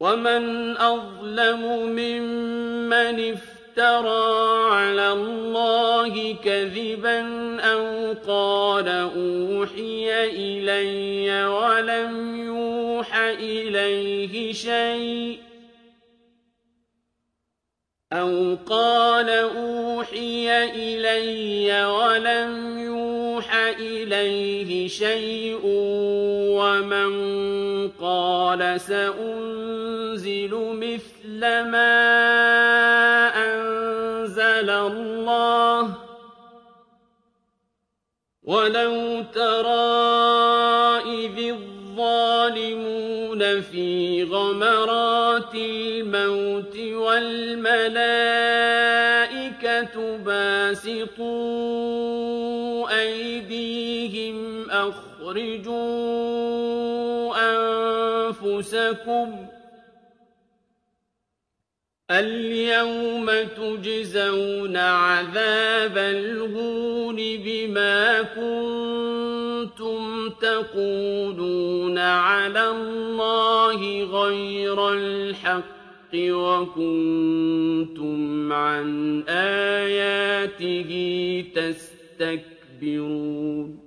وَمَنْ أَظْلَمُ مِمَّنِ افْتَرَىٰ عَلَى اللَّهِ كَذِبًا أَوْ قَالَ أُوحِيَ إِلَيَّ وَلَمْ يُوحَ إِلَيْهِ شَيْءٌ أَوْ قَالَ أُوحِيَ إِلَيَّ وَلَمْ يُوحَ إِلَيْهِ شَيْءٌ وَمَن قَالَ سَأُنزِلُ مِثْلَ مَا أَنزَلَ اللَّهُ ۗ وَلَوْ تَرَىٰ إِذِ الظَّالِمُونَ فِي غَمَرَاتِ الْمَوْتِ وَالْمَلَائِكَةُ بَاسِطُو أَيْدِيهِمْ أَخْرِجُوا أَنفُسَكُمُ الْيَوْمَ تُجْزَوْنَ عَذَابَ الْهُونِ بِمَا كُنتُمْ تَقُولُونَ عَلَى اللَّهِ غَيْرَ الْحَقِّ وَكُنتُمْ عَنْ آيَاتِهِ نعمته تستكبرون